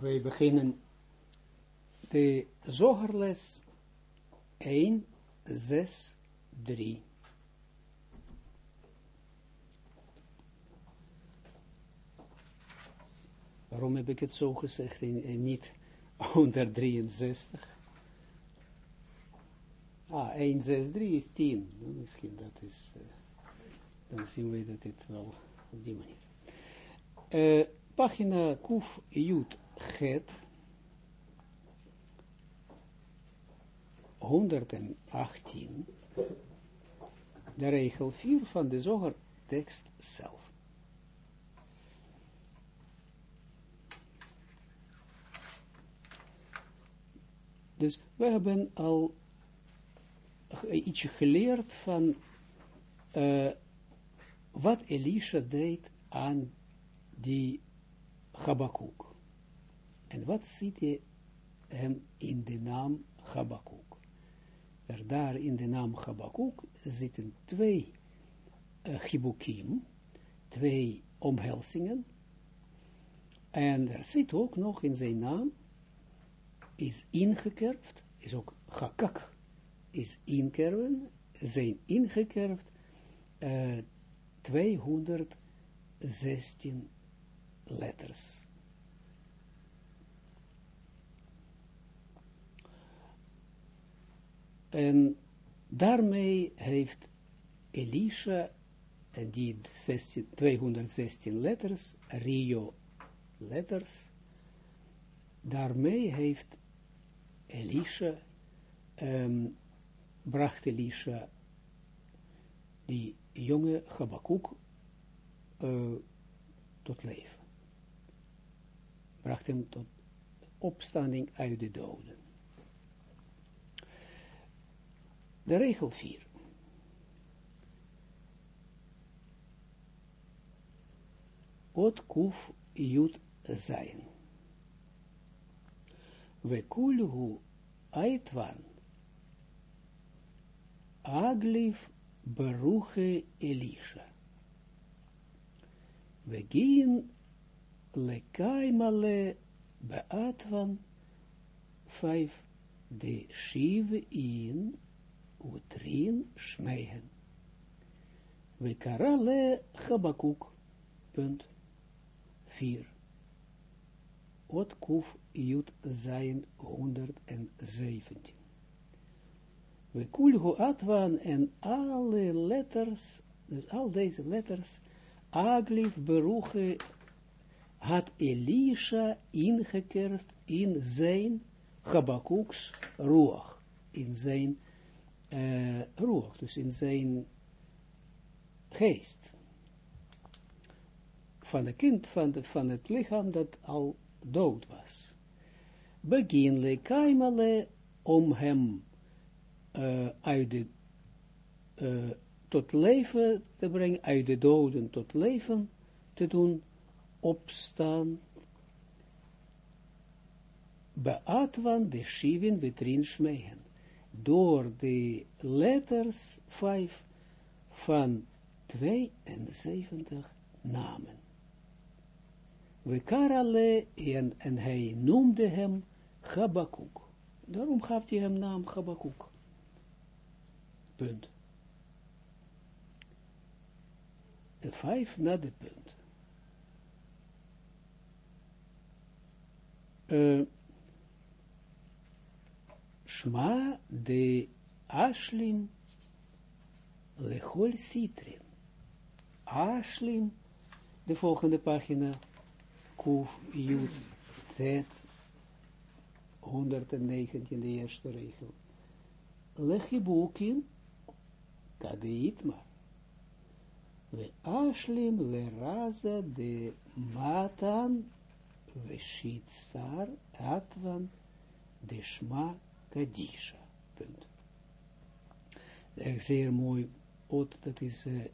wij beginnen de zogerles 1, 6, 3. Waarom heb ik het zo gezegd en, niet 163? Ah, 1, 6, 3 is 10. Misschien dat is, uh, dan zien we dat dit wel op die manier. Uh, pagina Kuf Jut Het 118, de regel 4 van de zoger tekst zelf. Dus we hebben al iets geleerd van uh, wat Elisha deed aan die Habakkuk. En wat ziet hij hem in de naam Habakkuk? Er daar in de naam Habakkuk zitten twee uh, chibukim, twee omhelzingen. En er zit ook nog in zijn naam, is ingekerfd, is ook Hakak, is inkerven, zijn ingekerfd uh, 216 letters. En daarmee heeft Elisha, en die 16, 216 letters, Rio letters, daarmee heeft Elisha, um, bracht Elisha die jonge Habakkuk uh, tot leven. Bracht hem tot opstanding uit de doden. De regel 4. Ot jut zijn. We kulhu aitwan. Aglif beruche Elisha. We gien lekaimale beatwan vijf de shiv in utrin schmeihen. We karale Habakuk. Punt 4. Ot kuf jut zijn 117. We kulhu atwan en alle letters, dus al deze letters, Aglif beruche had Elisha ingekerfd in zijn Habakuks roog, in zijn uh, dus in zijn geest. Van het kind, van, de, van het lichaam dat al dood was. Begin le kaimale om hem uh, uit de, uh, tot leven te brengen, uit de doden tot leven te doen, opstaan. Beatwan de Shivin vitrin schmehen door de letters 5 van 72 namen. We karale en, en hij noemde hem Habakkuk. Daarom gaf hij hem naam Habakkuk. Punt. De vijf na de punt. Uh, Shma de Ashlim Lechol Sitrin. Ashlim, de volgende pagina, Kuf Yud Tet, 119, de eerste regel. Lechibukin, Kadeitma. We Ashlim le Raza de Matan, Veshit Sar, Atvan, de Shma Kadisha. Punt. Zeer mooi, ook dat is, uh,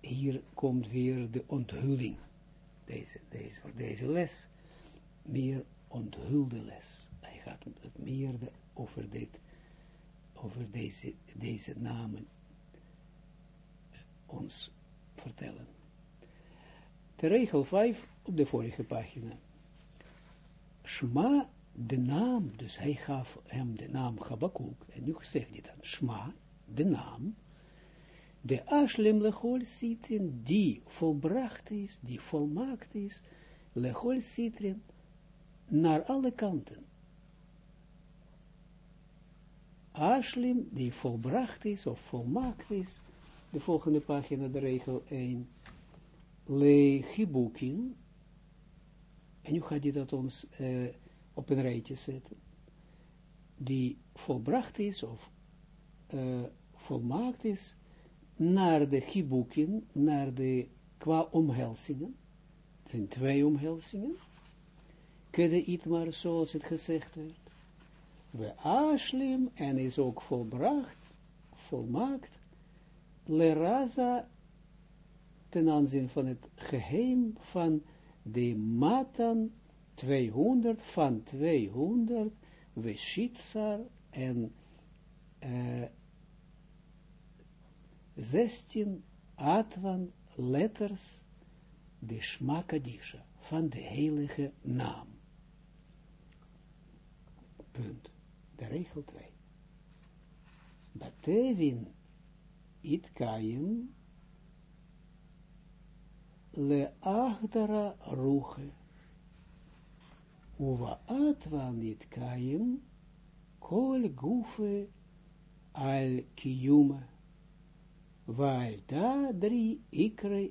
hier komt weer de onthulling. Deze, deze, voor deze les, meer onthulde les. Hij gaat het meer over, dit, over deze, deze namen ons vertellen. De regel 5 op de vorige pagina. Shma, de naam, dus hij gaf hem de naam Habakkuk, en nu zegt hij dan, Shma, de naam, de Ashlem lechol citrin, die volbracht is, die volmaakt is, lechol citrin, naar alle kanten. Ashlim, die volbracht is, of volmaakt is, de volgende pagina, de regel 1, le chibukin, en nu gaat hij dat ons uh, op een rijtje zetten, die volbracht is, of uh, volmaakt is, naar de chibukin, naar de, qua omhelzingen, het zijn twee omhelzingen, kede itmar, zoals het gezegd werd, we ashlim, en is ook volbracht, volmaakt, leraza, ten aanzien van het geheim van de matan 200, van 200, we shitsar, en uh, 16 atvan letters, de shmakadisha, van de heilige naam. Punt de regel 2. Batevin itkayim le achtara ruche. Uva atvan itkayim kol gufe al kiyuma. Waal da drie ikre.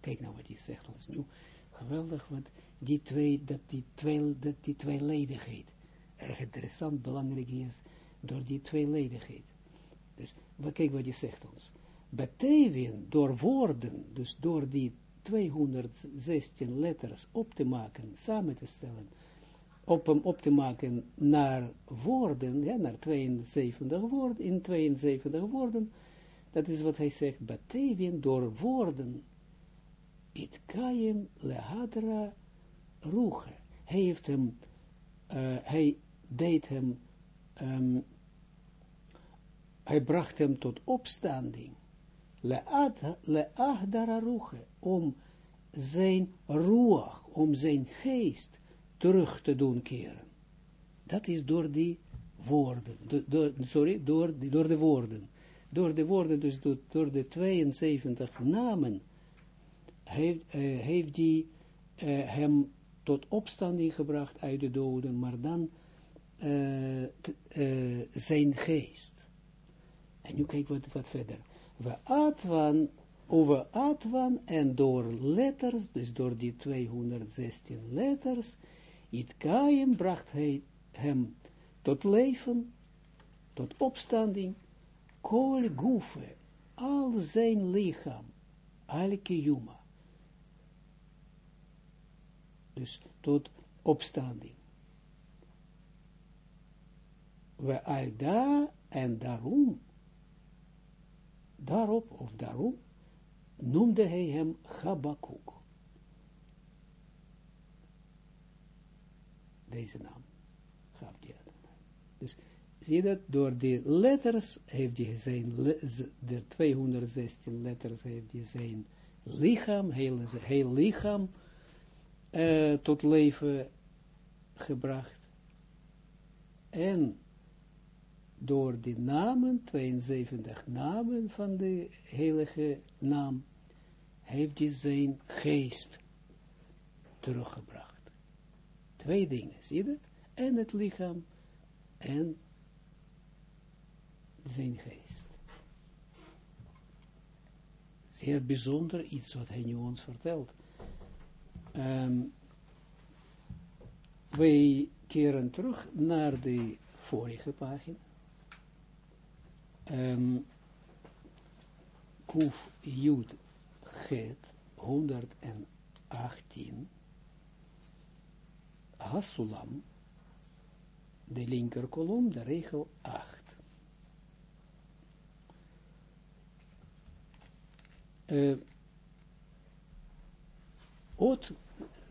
Kijk nou wat hij zegt ons nu. Geweldig, want die twee, dat die twee, dat die tweeledigheid erg interessant, belangrijk is, door die tweeledigheid. Dus, kijk wat je zegt ons. Betevin, door woorden, dus door die 216 letters op te maken, samen te stellen, op hem op te maken naar woorden, ja, naar 72 woorden, in 72 woorden, dat is wat hij zegt, Betevin, door woorden, it kaim lehadra ruche. Hij heeft hem, uh, hij deed hem, um, hij bracht hem tot opstanding, le'ahdara ruche, om zijn ruach, om zijn geest terug te doen keren. Dat is door die woorden, sorry, door, door de woorden. Door de woorden, dus door, de 72 namen, heeft, uh, heeft die uh, hem tot opstanding gebracht uit de doden, maar dan uh, zijn geest. En nu kijk wat, wat verder. We atwan, over atwan en door letters, dus door die 216 letters, het kaim bracht hij hem tot leven, tot opstanding, kol gufe, al zijn lichaam, al kiyuma. Dus tot opstanding we al da en daarom, daarop of daarom, noemde hij hem Chabakuk. Deze naam gaf hij. Dus zie je dat, door de letters heeft hij zijn, de 216 letters heeft hij zijn lichaam, heel, heel lichaam, uh, tot leven gebracht. En door de namen, 72 namen van de heilige naam, heeft hij zijn geest teruggebracht. Twee dingen, zie je dat? En het lichaam en zijn geest. Zeer bijzonder iets wat hij nu ons vertelt. Um, wij keren terug naar de vorige pagina um, Kuf Het 118 Hasulam de linker kolom, de regel 8. Uh, Ot,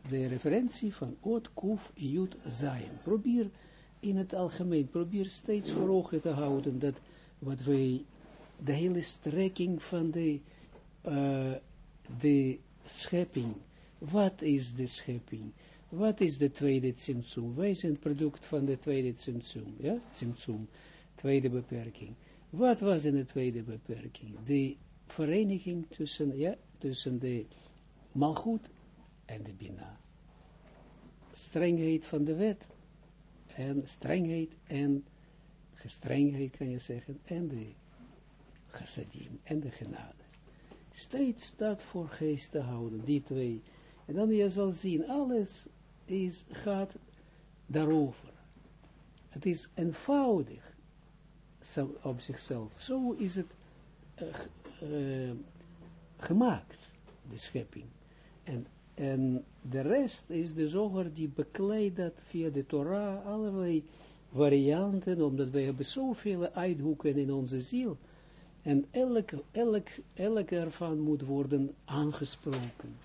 de referentie van Ot Kuf Jud Zayin. Probeer in het algemeen, probeer steeds voor ogen te houden dat wat wij, de hele strekking van de, uh, de schepping, wat is de schepping, Wat is de tweede Tsimtsum? Wij zijn product van de tweede Tsimtsum, ja, Tsimtsum, tweede beperking. Wat was in de tweede beperking? De vereniging tussen, ja, tussen de malgoed en de bina. Strengheid van de wet en strengheid en gestrengheid kan je zeggen en de chassadim en de genade. Steeds staat voor geest te houden, die twee. En dan je zal zien, alles is, gaat daarover. Het is eenvoudig op zichzelf. Zo is het uh, uh, gemaakt, de schepping. En, en de rest is de zoger die bekleedt dat via de Torah, allerlei varianten, omdat wij hebben zoveel uithoeken in onze ziel. En elke, elk, elke ervan moet worden aangesproken.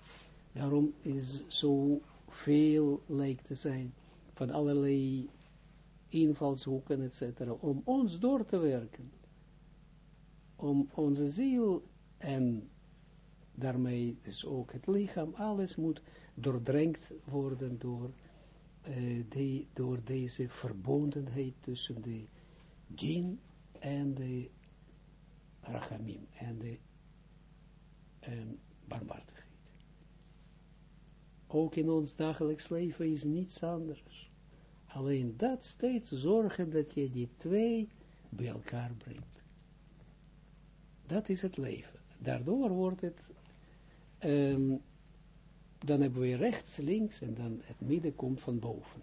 Daarom is zo veel lijkt te zijn van allerlei invalshoeken, etc. Om ons door te werken. Om onze ziel en daarmee dus ook het lichaam, alles moet doordrenkt worden door, uh, die, door deze verbondenheid tussen de dien en de rachamim en de um, barmhartigheid. Ook in ons dagelijks leven is niets anders. Alleen dat steeds zorgen dat je die twee bij elkaar brengt. Dat is het leven. Daardoor wordt het, um, dan hebben we rechts, links en dan het midden komt van boven.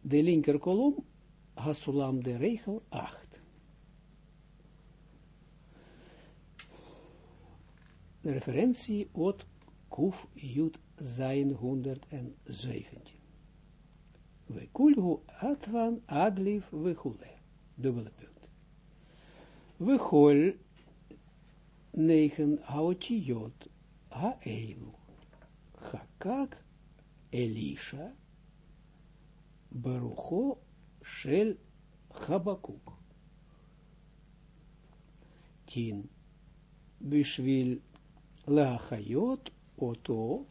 De linker kolom, Hasulam de regel 8. De referentie wordt Kuf Jud zijn 117. We kulhu atvan adlif vechule. Dubbele punt. We hol 9 haotiyot haeilu. Hakak Elisha Barucho Shel Habakuk. Tien. Bishvil Lachayot אותו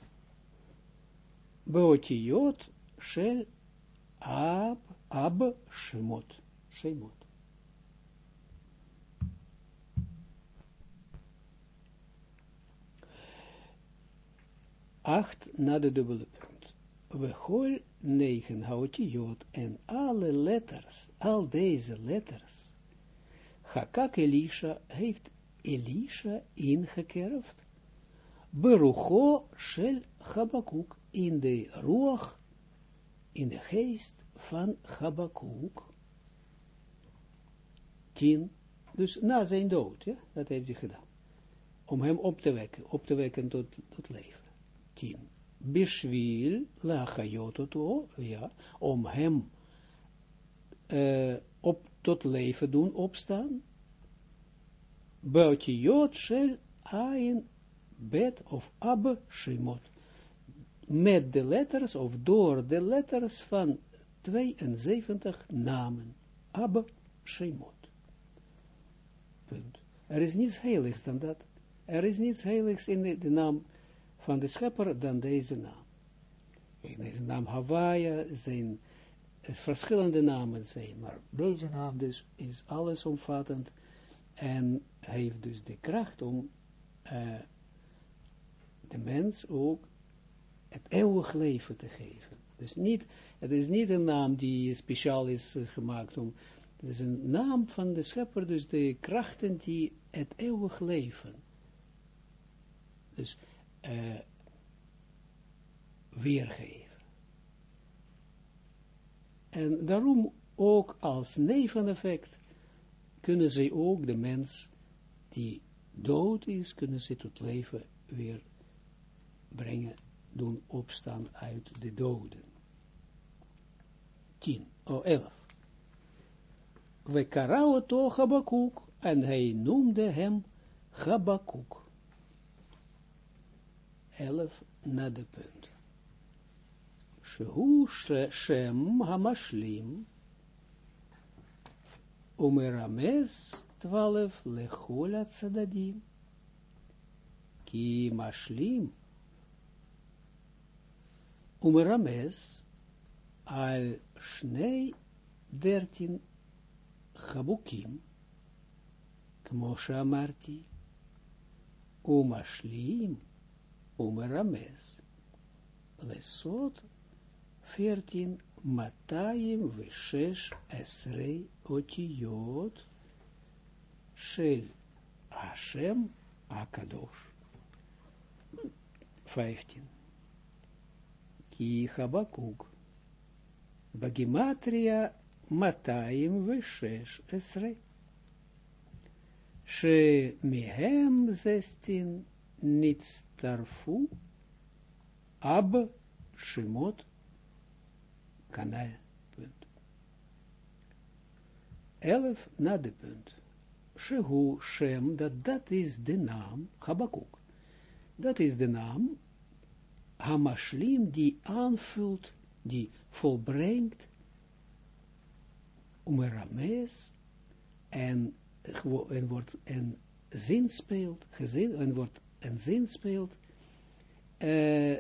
באותיות של אב, אב שמות, שמות. Acht na de dubbele punt. We gooien negen hautiot en alle letters, al deze letters. Hakak Elisha heeft Elisha ingekerfd Berucho shel Habakuk in de ruach, in de geest van Habakuk. Tien, dus na zijn dood, ja, dat heeft hij gedaan. Om hem op te wekken, op te wekken tot, tot leven. Tien. Bishvil lachayototo, ja, om hem uh, op, tot leven doen opstaan. Bautiot shel ayin bet of ab shimot. Met de letters of door de letters van 72 namen. Ab shimot. Punt. Er is niets heiligs dan dat. Er is niets heiligs in de, de naam van de schepper dan deze naam. In deze naam Hawaii zijn verschillende namen zijn, maar deze naam dus is allesomvattend en heeft dus de kracht om uh, de mens ook het eeuwig leven te geven. Dus niet, het is niet een naam die speciaal is uh, gemaakt om, het is een naam van de schepper, dus de krachten die het eeuwig leven. Dus uh, weergeven. En daarom ook als neveneffect kunnen ze ook de mens die dood is, kunnen ze tot leven weer brengen, doen opstaan uit de doden. 10, oh 11. We karao Habakuk, en hij noemde hem Habakuk. 11 na de punt. Shehu Shem Hamashlim, Umerames 12 Lechola Tzadadim, Ki Mashlim, umerames al shnei dertin chabukim, kmoshe amarti, umashlim, umerames, lesot, veertien, matayim, veshesh, esrei, otiyot, shel, Hashem, akadosh. 15. Ki Habakuk. Bagimatria Mataim Veshesh Esre. She mihem zestin nitztarfu ab shimot kanal. Punt. Elf na de. Shehu Shem, dat dat is de naam Habakuk. Dat is de naam Hamashlim die aanvult, die volbrengt, om Rames en, en wordt en zin speelt, gezin, en wordt en zin speelt, uh,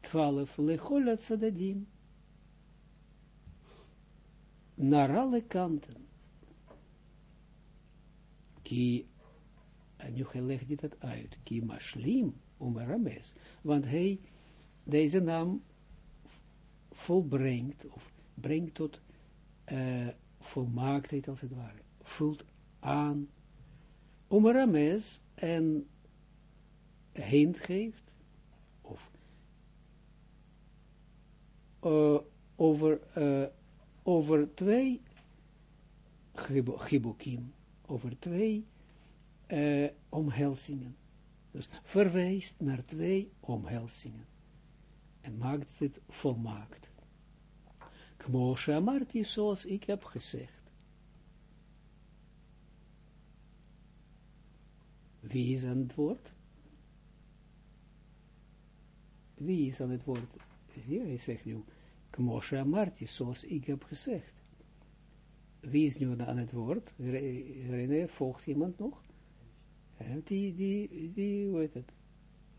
twaalf lecholat sadadim, naar alle kanten. Ki, en nu legt dat uit, ki mashlim, om Rames, want hij deze naam volbrengt, of brengt tot uh, volmaaktheid als het ware, vult aan, om Rames en hint geeft, of uh, over, uh, over twee gibokim, over twee omhelzingen. Dus verwijst naar twee omhelzingen. En maakt het volmaakt. Kmoshe Amarti, zoals ik heb gezegd. Wie is aan het woord? Wie is aan het woord? Zie, hij zegt nu, Kmoshe Amarti, zoals ik heb gezegd. Wie is nu aan het woord? Herinner, volgt iemand nog? Die, die, die, hoe heet het?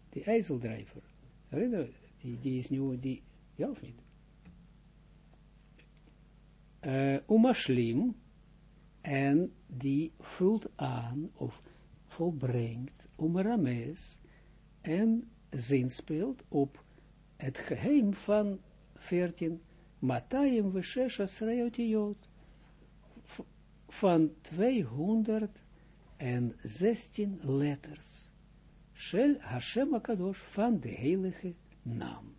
Die ijzeldrijver. Herinner, die, is nu, die, ja of niet? Umashlim, en die vult aan, of volbrengt, umarames, en zinspeelt op het geheim van 14, Matayim Veshesh Asreotiot, van 216 letters. Shel Hashem Akadosh van de heilige naam.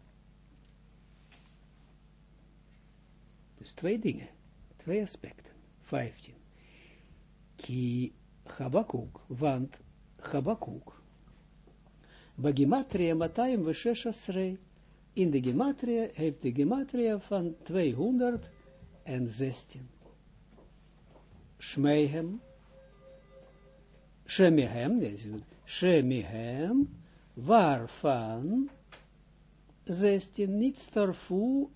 Dus twee dingen, twee aspecten. 15. Ki Habakuk, want Habakuk, Bagimatria Matayim Veshesh Asrei, in de gematria heeft de gematria van 216. Shmeihem, Shemihem, Shemihem, waarvan 16 niet starfu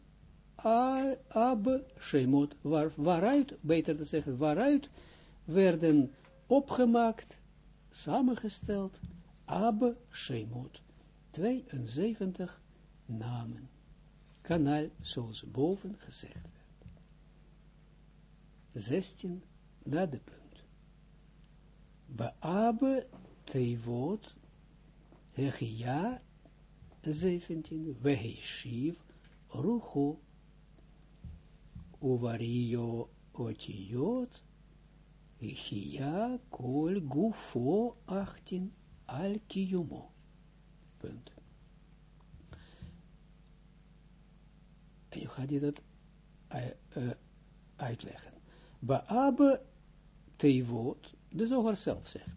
ab shemot, waar, waaruit, beter te zeggen, waaruit werden opgemaakt, samengesteld, ab shemot, 72 namen. Kanaal, zoals boven gezegd werd. 16 na de punt. Baabe teivot, hechia, 17, vehishiv, ruchu, uvario otiyot, hechia, kol, gufo, 18, al kiyumo. Punt. En je gaat je dat uitleggen. Baabe teivot, de zoger zelf zegt,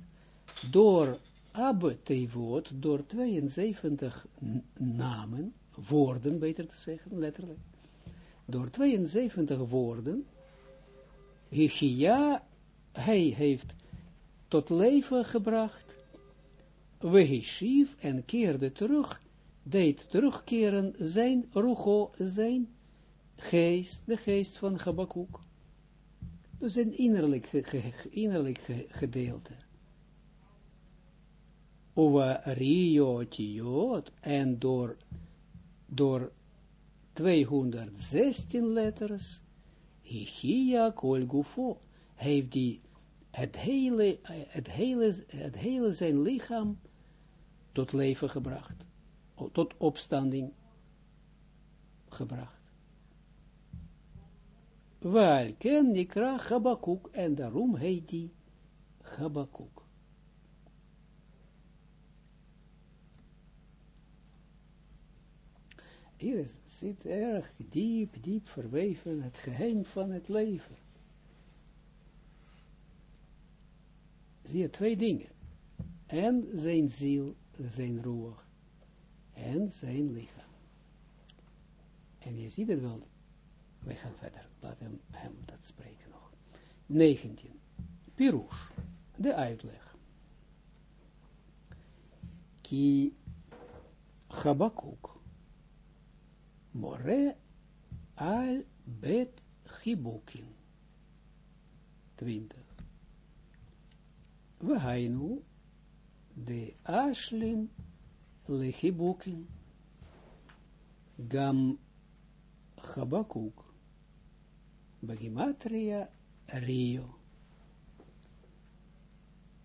door Abbe teivot, door 72 namen, woorden, beter te zeggen, letterlijk, door 72 woorden, Hichia, hij heeft tot leven gebracht, Wehishiv, en keerde terug, deed terugkeren zijn rucho, zijn geest, de geest van Habakkuk. Dus een innerlijk, innerlijk gedeelte. Over Rio Tiot en door, door 216 letters, Ichia kol gufo, heeft die het hele, het hele, het hele zijn lichaam tot leven gebracht, tot opstanding gebracht. Wel, ken Nikra Habakuk, en daarom heet die Habakuk. Hier zit erg diep, diep verweven het geheim van het leven. Zie je twee dingen. En zijn ziel, zijn roer. En zijn lichaam. En je ziet het wel. Wij gaan verder. Laat hem, hem dat spreken nog. 19. Pirush. De uitleg. Ki Habakuk. More al bet Hibukin. 20. We hainu de ashlim lechibukin gam Habakuk Bagimatria Rio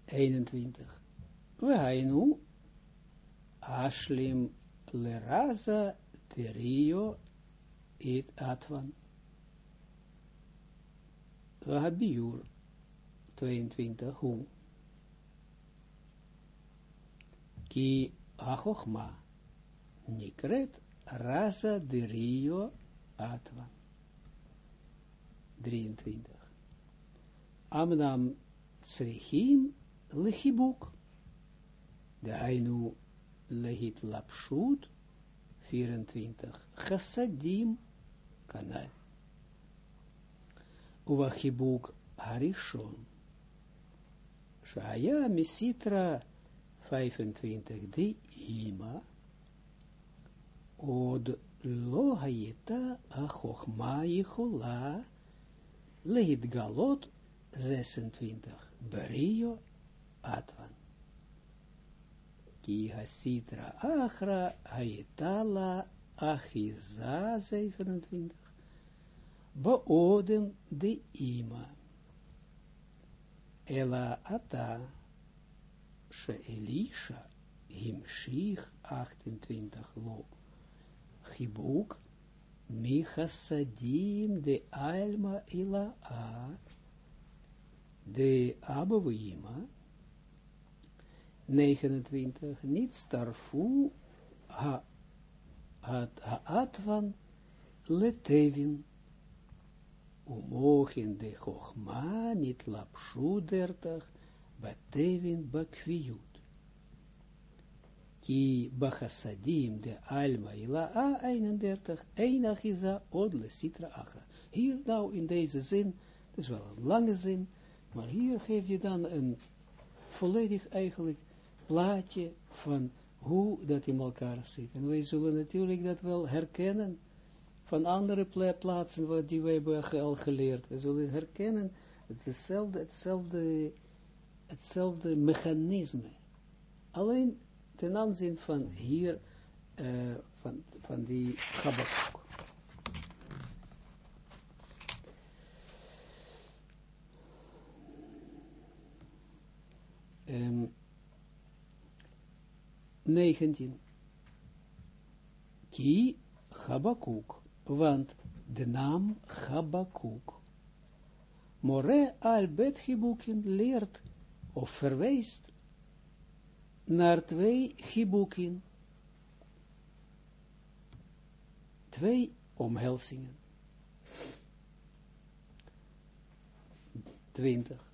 21 We hainu ashlim leraza de Rio it atvan We habiur 22 hoe ki achochma nikret rasa de rio atvan. 23. Amnam tsrechim lechibuk. De ainu lehit lapshut. 24. Chassadim kanal. Uwachibuk harishon. Shaya misitra 25, de ima, od lo hayeta achochma yichola, leid galot 26, berio atvan. Ki hasitra achra hayetala achiza 27, beodem de ima. Ela ata she Elisha himshich 28 lo chibuk michasadim de alma ila a de abouima 29 niet starfu ha hat haatvan letevin umogen de chochma niet lapshu dertig Batevin bakviut. Ki bachasadim de alma ila a 31, einach isa odle sitra achra. Hier nou in deze zin, het is wel een lange zin, maar hier geef je dan een volledig eigenlijk plaatje van hoe dat in elkaar zit. En wij zullen natuurlijk dat wel herkennen van andere plaatsen wat die wij hebben al geleerd. We zullen herkennen hetzelfde, hetzelfde hetzelfde mechanisme. Alleen ten aanzien van hier, uh, van, van die Habakkuk. Um, 19. Ki Habakkuk, want de naam Habakkuk. More al bet leert of verwijst naar twee gibukin, twee omhelzingen. 20.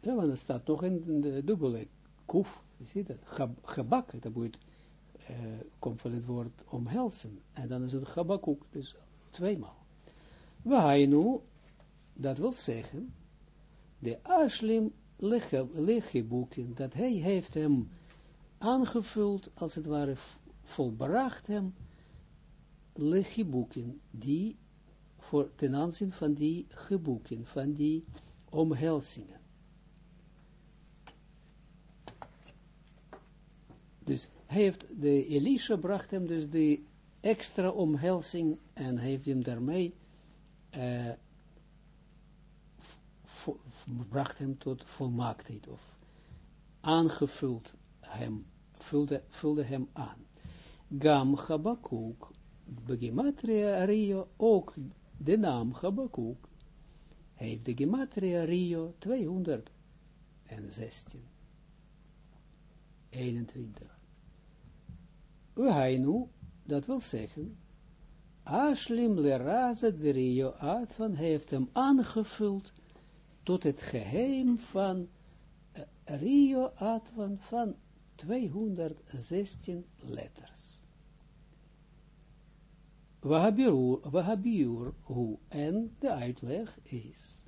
Ja, want er staat nog een dubbele koef, je ziet het, gebak, dat moet, uh, komt van het woord omhelzen, en dan is het gabakuk, dus tweemaal. We nu dat wil zeggen, de Ashlim boeken, dat hij heeft hem aangevuld, als het ware volbracht hem, boeken, die voor ten aanzien van die geboeken, van die omhelzingen. Dus hij heeft, de Elisha bracht hem dus de extra omhelzing en heeft hem daarmee uh, bracht hem tot volmaaktheid of aangevuld hem, vulde, vulde hem aan. Gam Habakuk, Begimatria Rio, ook de naam Habakuk, heeft de Gematria Rio 216. 21. Uhainu, dat wil zeggen, Ashlim Leraza de Rio Atvan heeft hem aangevuld tot het geheim van Rio Atvan van 216 letters. Wahabiur, hoe, en de uitleg is,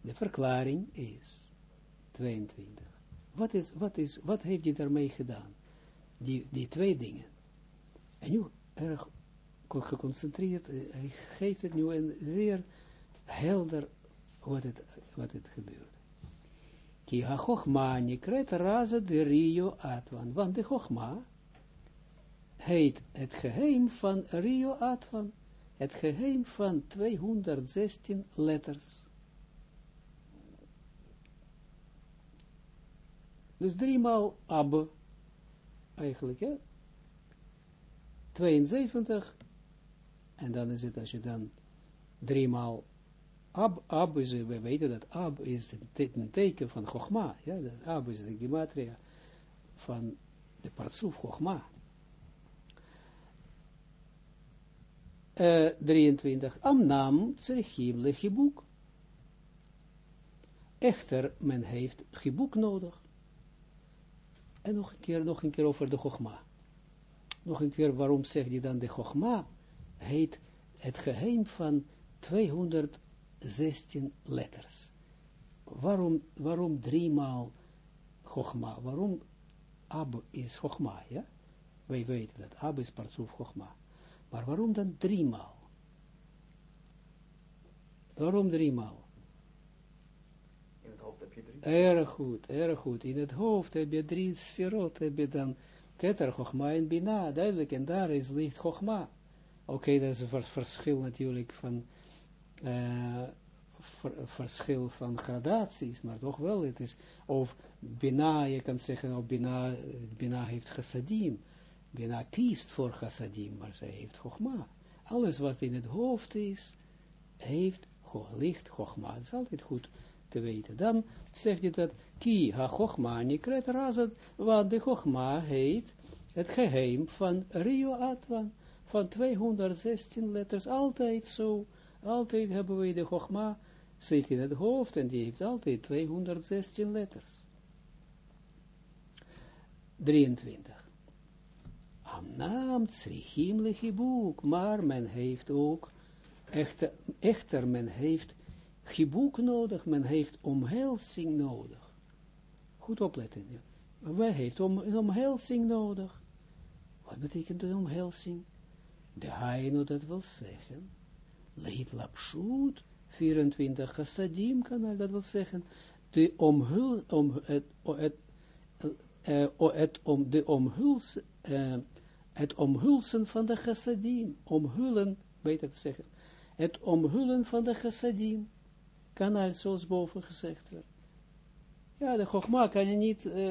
de verklaring is, 22. Wat, is, wat, is, wat heeft hij daarmee gedaan? Die, die twee dingen. En nu erg geconcentreerd, eh, hij geeft het nu een zeer helder wat het, wat het gebeurt. Ki ha chochma nikret raza de rio atwan, want de chochma heet het geheim van rio atwan, het geheim van 216 letters. Dus driemaal ab, eigenlijk, hè? 72, en dan is het, als je dan driemaal ab, ab is, we weten dat ab is een teken van Chogma, ja, dat ab is de gematria van de partsoef Chogma. Uh, 23, Amnam tzrichim lechibuk. Echter, men heeft gibuk nodig. En nog een keer, nog een keer over de Chogma. Nog een keer, waarom zegt hij dan de Chogma? Heet het geheim van 216 letters. Waarom, waarom driemaal Chogma? Waarom Ab is Chogma, ja? Wij weten dat Ab is Partsuf Chogma. Maar waarom dan driemaal? Waarom driemaal? Erg goed, erg goed. In het hoofd heb je drie sferot, heb je dan Keter, Chogma en Bina, duidelijk, en daar is licht Chogma. Oké, dat is een verschil natuurlijk van, ver, verschil van gradaties, maar toch wel, het is, of Bina, je kan zeggen, of Bina, Bina heeft chassadim, Bina kiest voor chassadim, maar zij heeft Chogma. Alles wat in het hoofd is, heeft licht Chogma. Het is altijd goed te weten. Dan zegt hij dat, ki ha chogma nikret razat, want de chogma heet het geheim van Rio Atwan, van 216 letters, altijd zo, altijd hebben we de chogma, zit in het hoofd, en die heeft altijd 216 letters. 23. Amnaam tsrichim lechibuk, maar men heeft ook, echter men heeft Gibuk nodig, men heeft omhelzing nodig. Goed opletten. Ja. Men heeft om, een omhelzing nodig. Wat betekent de omhelzing? De haino dat wil zeggen. Leid lapshut, 24 chassadim kan dat wil zeggen. De omhul, om, het, het, uh, het, om, de omhuls, uh, het omhulsen van de chassadim. Omhullen, beter te zeggen. Het omhullen van de chassadim kanaal zoals boven gezegd werd. Ja, de Chogma kan je niet, uh,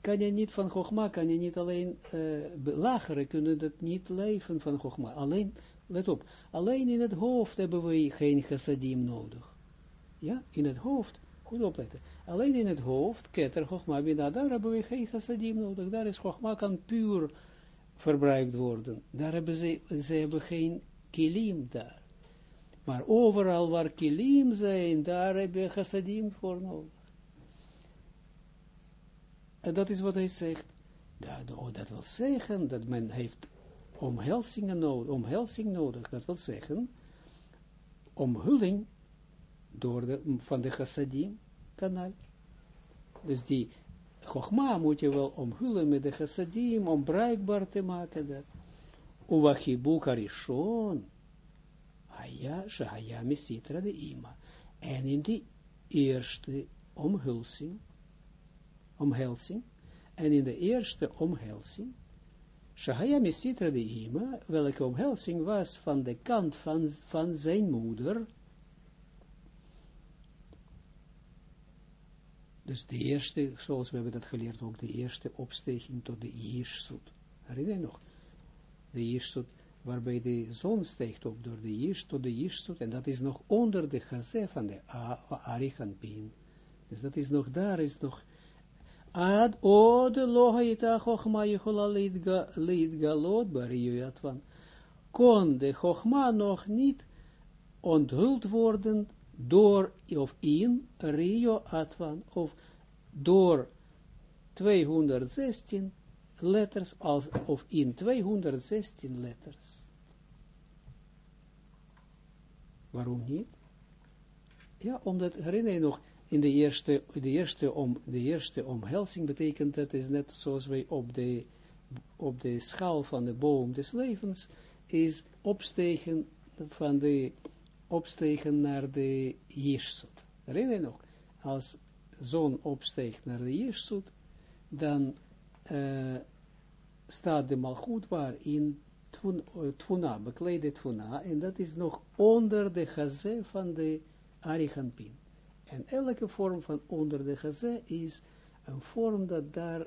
kan je niet van Chogma, kan je niet alleen, uh, lagere kunnen dat niet leven van Chogma. Alleen, let op, alleen in het hoofd hebben we geen chassadim nodig. Ja, in het hoofd, goed opletten. Alleen in het hoofd, keter, Chogma, bina, daar hebben we geen chassadim nodig. Daar is Chogma kan puur verbruikt worden. Daar hebben ze, ze hebben geen kilim daar. Maar overal waar kilim zijn, daar heb je chassadim voor nodig. En dat is wat hij zegt. Dat, oh, dat wil zeggen dat men heeft omhelzingen nodig, omhelzing nodig. Dat wil zeggen, omhulling door de, van de chassadim kanaal. Dus die Chogma moet je wel omhullen met de chassadim, om bruikbaar te maken dat. Uwachibuk arishon, Haya, Shaya, Mesitra de Ima. En in die eerste omhulsing, omhelzing, en in de eerste omhelzing, Shahaya Misitra de Ima, welke omhelzing was van de kant van, van zijn moeder, dus de eerste, zoals we hebben dat geleerd, ook de eerste opsteging tot de Jirsut. Herinner je nog? De Jirsut, waarbij de zon steekt op door de Jirs tot de Jirsut, en dat is nog onder de gazé van de Arichanpin. Dus dat is nog, daar is nog, Ad ode loha ita chochma yichola leidgalot bariyat van. Kon de chochma nog niet onthuld worden door of in Rio Atwan of door 216 letters als of in 216 letters. Waarom niet? Ja, omdat, herinner je nog, in de eerste, de eerste, om, de eerste omhelzing betekent dat is net zoals wij op de, op de schaal van de boom des levens is opstegen van de opstegen naar de Jirsut. Herinner je nog? Als zon opsteegt naar de Jirsut, dan uh, staat de malgoed waar in Tvuna, beklede Tvuna, en dat is nog onder de gazé van de Arihanpin. En elke vorm van onder de gazé is een vorm dat daar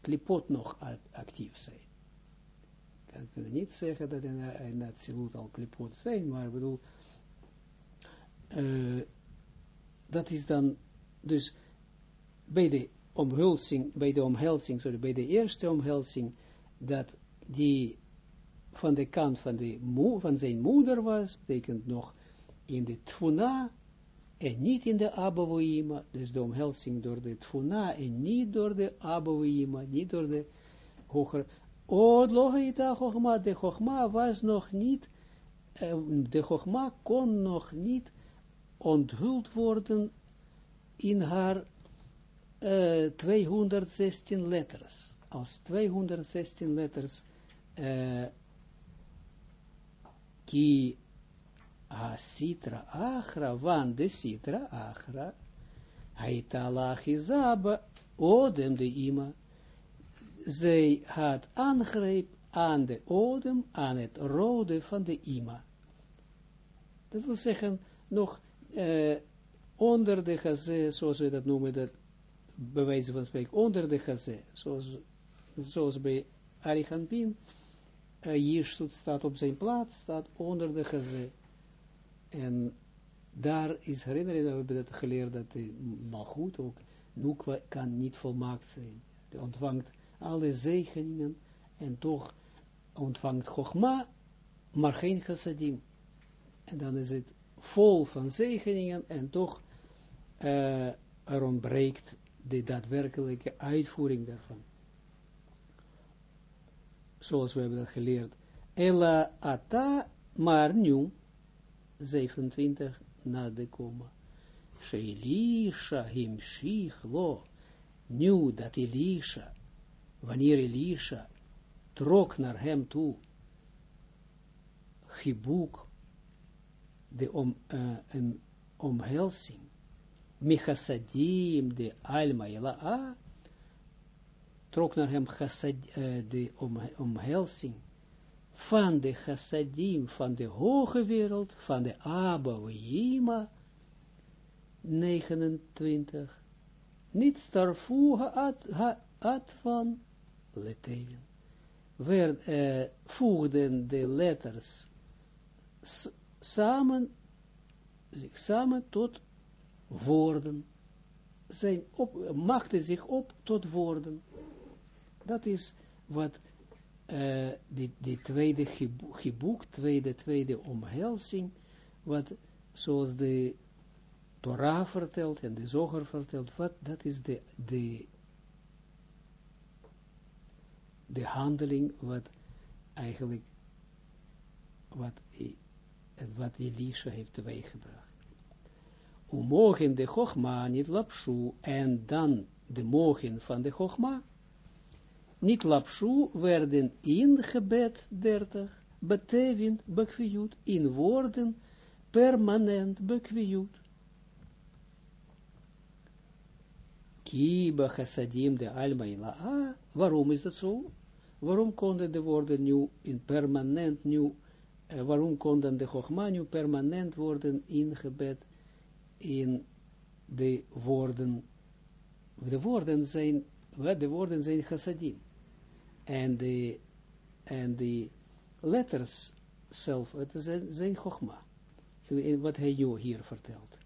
klipot nog actief zijn. Ik kan niet zeggen dat in, het al klipot zijn, maar bedoel, uh, dat is dan, dus bij de omhulsing, bij de omhelzing, sorry, bij de eerste omhelzing, dat die van de kant van, de mo van zijn moeder was, betekent nog in de tfuna, en niet in de abouima, dus de omhelzing door de tfuna, en niet door de abouima, niet door de hoger, oh, logaita chogma, de chogma was nog niet, uh, de chogma kon nog niet onthuld worden in haar uh, eh, 216 letters. Als 216 letters uh, ki a sitra achra, van de sitra achra, haita lachizaba, odem de ima, zij had aangreep aan de odem, aan het rode van de ima. Dat wil zeggen, nog uh, onder de gazé, zoals we dat noemen, dat bij wijze van spreken, onder de gazé, zoals, zoals bij Arihanpin, uh, Jirsut staat op zijn plaats, staat onder de gazé. En daar is herinnering, we hebben dat geleerd, dat de malgoed ook, Nukwa kan niet volmaakt zijn. Hij ontvangt alle zegeningen en toch ontvangt Chogma, maar geen chassadim. En dan is het vol van zegeningen en toch uh, er ontbreekt de daadwerkelijke uitvoering daarvan. Zoals we hebben geleerd. Ella ata, maar nu, 27 na de komma. Sheelisha himshich lo, nu dat Elisha, wanneer Elisha trok naar hem toe, Gibuk de om, uh, een omhelzing, Michasadim, de Alma Ela'a, trok naar hem chassad, uh, de om, van de chassadim, van de hoge wereld, van de Abba Yima, 29, niet starfu had van letevin. Werd, uh, voegden de letters samen, samen tot woorden. Zijn op, zich op tot woorden. Dat is wat uh, die, die tweede geboek, tweede, tweede omhelzing, wat zoals de Torah vertelt en de Zoger vertelt, wat, dat is de, de, de handeling wat eigenlijk wat wat Elisha heeft teweeggebracht. Mogen de Chogma niet lapshu, en dan de mogen van de Chogma, niet lapshu, werden in gebed 30, betevin bekwiut, in woorden permanent bekwiut. Kiba chassadim de alma ila'a. Waarom is dat zo? Waarom konden de woorden nu in permanent, nu, uh, waarom konden de Chogma nu permanent worden ingebed in de woorden, de woorden zijn, de woorden zijn chassadim. En de, en de letters zelf, het zijn, zijn Chogma. Wat hij jou hier vertelt.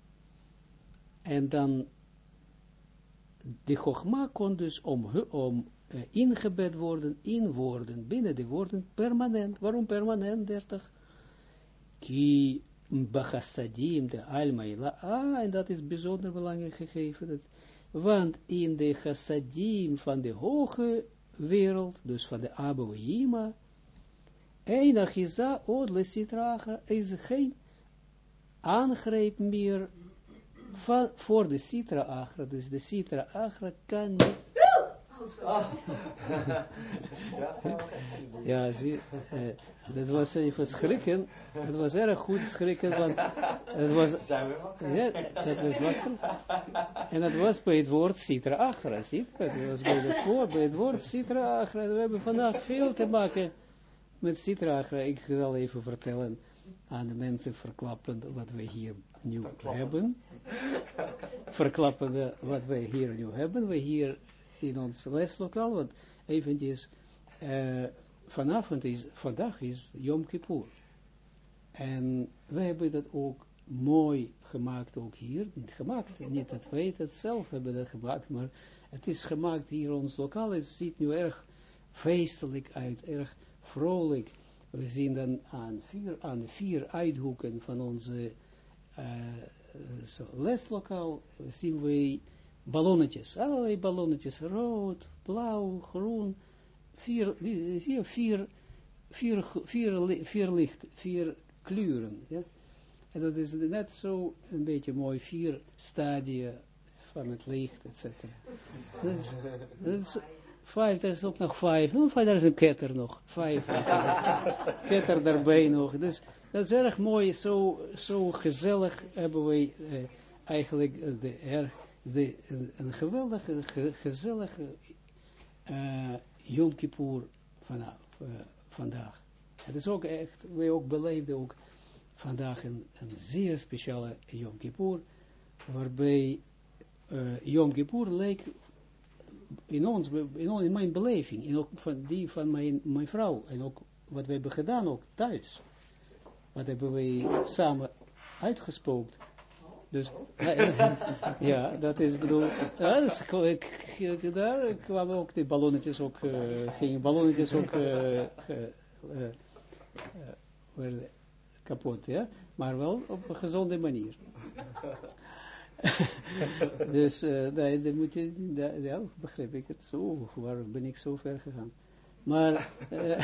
En dan, de Chogma kon dus om, om uh, ingebed worden in woorden, binnen de woorden, permanent. Waarom permanent, 30? Ki bachassadim, de alma ah, en dat is bijzonder belangrijk gegeven, dat, want in de chassadim van de hoge wereld, dus van de Abouhima, od le is geen aangreep meer van, voor de Sitra Agra. Dus de Sitra Agra kan niet. Ja, zie, uh, dat was even schrikken. Het was erg goed schrikken, want het was, ja, dat was makkelijk. En het was bij het woord Sitra Agra, zie Het was bij het woord, bij het woord Sitra Agra. We hebben vandaag veel te maken met Sitra Agra. Ik zal even vertellen aan de mensen verklappen wat we hier nu hebben. Verklappen wat wij hier nu hebben. We hier in ons leslokaal, want eventjes, uh, vanavond is, vandaag is Yom Kippur. En wij hebben dat ook mooi gemaakt, ook hier, niet gemaakt, niet dat wij het zelf hebben dat gemaakt, maar het is gemaakt hier, ons lokaal, het ziet nu erg feestelijk uit, erg vrolijk, we zien dan aan vier, aan vier uithoeken van onze uh, leslokaal, zien we ballonnetjes, allerlei ballonnetjes, rood, blauw, groen, vier, zie je, vier, vier, vier, vier licht, vier kleuren, ja. En dat is net zo een beetje mooi, vier stadia van het licht, et cetera. Dat is, Vijf, er is ook nog vijf. Oh, er is een ketter nog. Vijf. ketter daarbij nog. Dus dat is erg mooi. Zo, zo gezellig hebben wij eh, eigenlijk de, er, de, een geweldige, ge, gezellige uh, Yom Kippur van, uh, vandaag. Het is ook echt, wij ook beleefden ook vandaag een, een zeer speciale Yom Kippur, waarbij uh, Yom Kippur leek in ons, in, in mijn beleving, en ook van die van mijn, mijn vrouw, en ook wat we hebben gedaan ook thuis, wat hebben we samen uitgespookt. Dus, ja, dat is bedoel, ja, dus, daar kwamen ook die ballonnetjes ook, uh, gingen ballonnetjes ook uh, kapot, ja, maar wel op een gezonde manier. dus nee, dan moet je, ja, begreep ik het zo, waarom ben ik zo ver gegaan. Maar,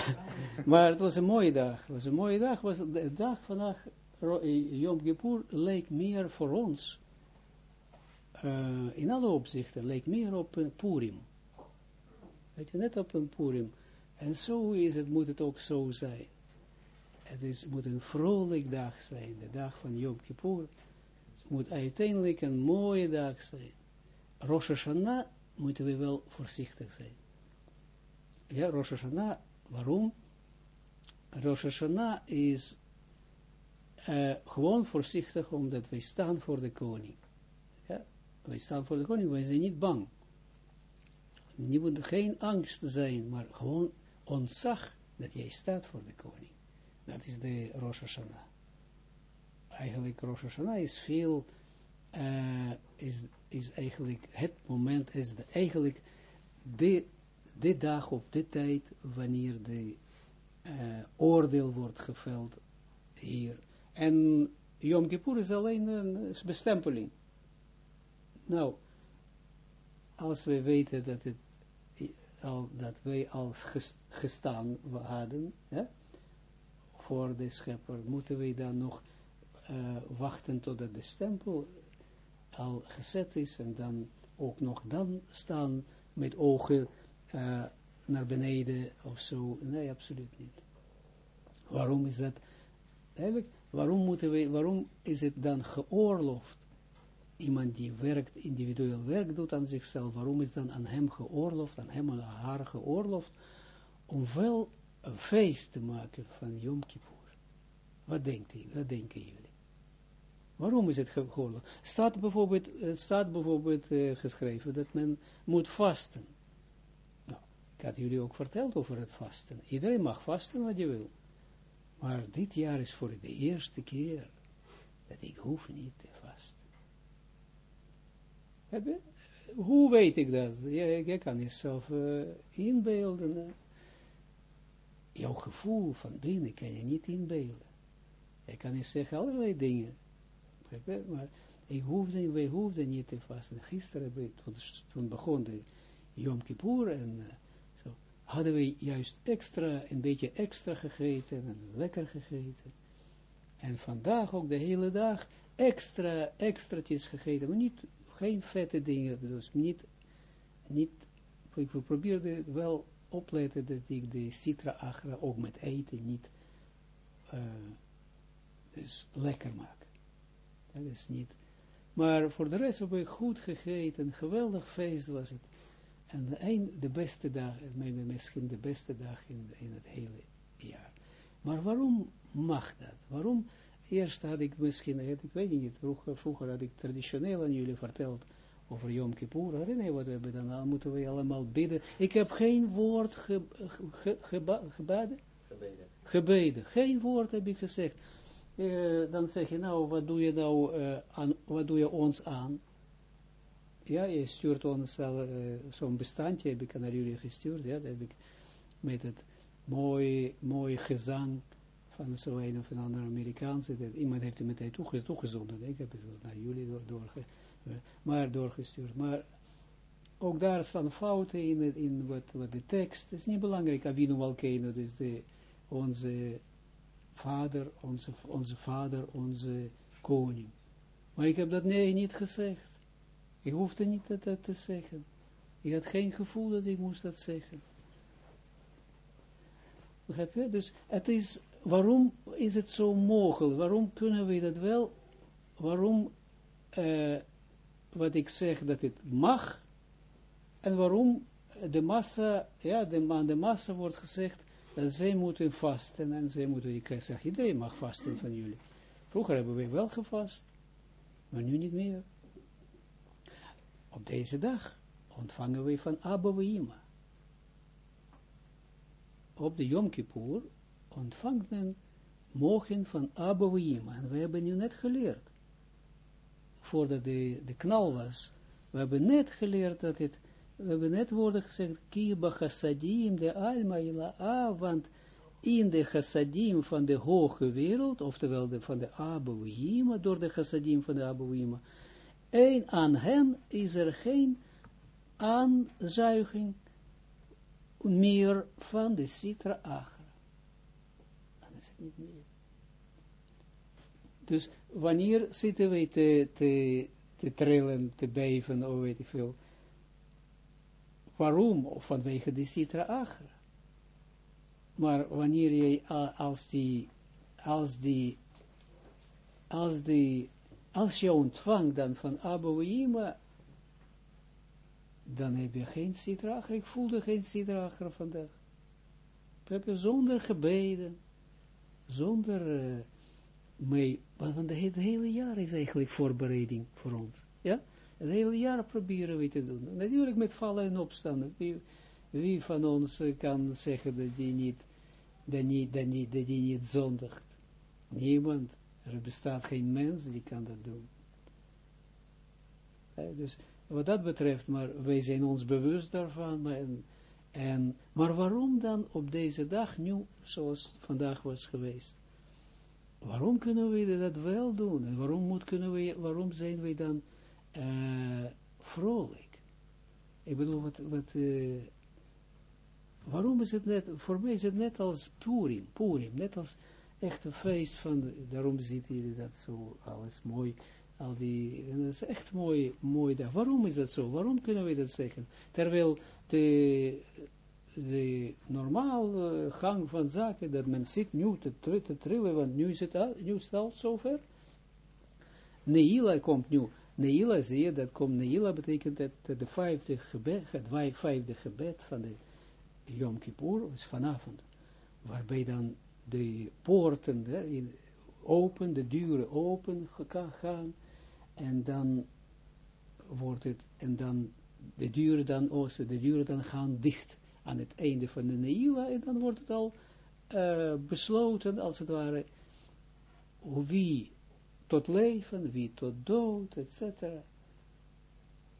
maar het was een mooie dag. Het was een mooie dag. Was de dag vandaag, Yom Kippur, leek meer voor ons, uh, in alle opzichten, leek meer op een Purim. Weet je, net op een Purim. En zo is het, moet het ook zo zijn. Het is, moet een vrolijk dag zijn, de dag van Yom Kippur moet uiteindelijk een mooie dag zijn. Rosh Hashanah moeten we wel voorzichtig zijn. Ja, Rosh Hashanah, waarom? Rosh Hashanah is uh, gewoon voorzichtig, omdat wij staan voor de koning. Ja, wij staan voor de koning, wij zijn niet bang. Je moet geen angst zijn, maar gewoon ontzag dat jij staat voor de koning. Dat is de Rosh Hashanah eigenlijk Rosh Hashanah is veel, uh, is, is eigenlijk het moment, is de, eigenlijk de, de dag of de tijd wanneer de uh, oordeel wordt geveld hier. En Yom Kippur is alleen een bestempeling. Nou, als we weten dat, het, al, dat wij als gestaan hadden, hè, voor de schepper, moeten wij dan nog uh, wachten totdat de stempel al gezet is en dan ook nog dan staan met ogen uh, naar beneden of zo. Nee, absoluut niet. Waarom is dat? Eigenlijk, waarom moeten we, waarom is het dan geoorloofd iemand die werkt, individueel werk doet aan zichzelf, waarom is dan aan hem geoorloofd, aan hem en haar geoorloofd, om wel een feest te maken van Yom Kippur? Wat denkt wat denken jullie? Waarom is het geoorloofd? Staat bijvoorbeeld, staat bijvoorbeeld geschreven dat men moet vasten. Nou, ik had jullie ook verteld over het vasten. Iedereen mag vasten wat je wil. Maar dit jaar is voor de eerste keer dat ik hoef niet te vasten. Hoe weet ik dat? Je, kan jezelf uh, inbeelden. Jouw gevoel van binnen kan je niet inbeelden. Je kan niet zeggen allerlei dingen. Maar ik hoefde, wij hoefden niet te vasten. Gisteren, toen, begon de Yom Kippur en zo, hadden we juist extra, een beetje extra gegeten en lekker gegeten. En vandaag ook de hele dag extra, extra's gegeten, maar niet, geen vette dingen, dus niet, niet, ik probeerde wel opletten dat ik de citra agra ook met eten niet uh, dus lekker maak. Dat is niet, maar voor de rest hebben we goed gegeten, geweldig feest was het. En de, de beste dag, misschien de beste dag in, in het hele jaar. Maar waarom mag dat? Waarom? Eerst had ik misschien, ik weet niet, vroeger, vroeger had ik traditioneel aan jullie verteld over Yom Kippur. Herinner je wat we hebben dan? Dan moeten we allemaal bidden. Ik heb geen woord ge, ge, gebeden. Gebeden. Geen woord heb ik gezegd. Uh, dan zeg je nou, wat doe je nou uh, aan, wat doe je ons aan? Ja, je stuurt ons uh, zo'n bestandje, heb ik naar jullie gestuurd, ja, dat heb ik met het mooi, mooi gezang van zo een of een andere Amerikaanse, dat, iemand heeft het meteen toege, toegezonden, ik heb het naar jullie door, doorge, maar doorgestuurd, maar ook daar staan fouten in, in wat, wat de tekst, het is niet belangrijk, Avinu Malkeinu, dus de, onze vader, onze, onze vader, onze koning. Maar ik heb dat nee niet gezegd. Ik hoefde niet dat, te zeggen. Ik had geen gevoel dat ik moest dat zeggen. Begrijp je? Dus het is, waarom is het zo mogelijk? Waarom kunnen we dat wel? Waarom, uh, wat ik zeg, dat het mag, en waarom de massa, ja, de, aan de massa wordt gezegd, dat zij moeten vasten, en zij moeten, ik zeg, iedereen mag vasten van jullie. Vroeger hebben we wel gevast, maar nu niet meer. Op deze dag ontvangen we van Abba. Op de Yom Kippur ontvangt men mogen van Abba Weima. En we hebben nu net geleerd, voordat de, de knal was, we hebben net geleerd dat het we hebben net woorden gezegd, kiba chassadim de alma ila want in de chassadim van de hoge wereld, oftewel de, van de Abouhima, door de chassadim van de Abouhima, en aan hen is er geen aanzuiging meer van de Sitra Agra. Dan is het niet meer. Dus wanneer zitten we te, te, trillen, te beven, of weet ik veel, Waarom? Vanwege de citra agra. Maar wanneer je als die, als die, als die, als je ontvangt dan van Abouima, dan heb je geen agra. Ik voelde geen agra vandaag. heb je zonder gebeden, zonder uh, mee, want het hele jaar is eigenlijk voorbereiding voor ons. Ja? Het hele jaar proberen we te doen. Natuurlijk met vallen en opstaan. Wie, wie van ons kan zeggen dat die niet, dat niet, dat niet, dat die niet zondigt? Niemand. Er bestaat geen mens die kan dat doen. dus wat dat betreft, maar wij zijn ons bewust daarvan. Maar, en, en, maar waarom dan op deze dag, nu, zoals vandaag was geweest? Waarom kunnen we dat wel doen? En waarom, moet, kunnen we, waarom zijn wij dan uh, vrolijk. Ik bedoel, wat, wat uh, waarom is het net, voor mij is het net als Purim, Purim, net als echt een feest van, daarom ziet jullie dat zo, alles mooi, al die, en dat is echt mooi, mooi daar. Waarom is dat zo? Waarom kunnen we dat zeggen? Terwijl de, de normale gang van zaken, dat men zit nu te, te trillen, want nu is het al, nu is het al zover. Neila komt nu, Neila zie je, dat komt Neila betekent dat de vijfde gebed, het vijfde gebed van de Yom Kippur, is vanavond, waarbij dan de poorten hè, open, de deuren open gaan, en dan wordt het, en dan de deuren dan, oosten, de deuren dan gaan dicht aan het einde van de Neila, en dan wordt het al uh, besloten, als het ware, wie tot leven, wie tot dood, etc.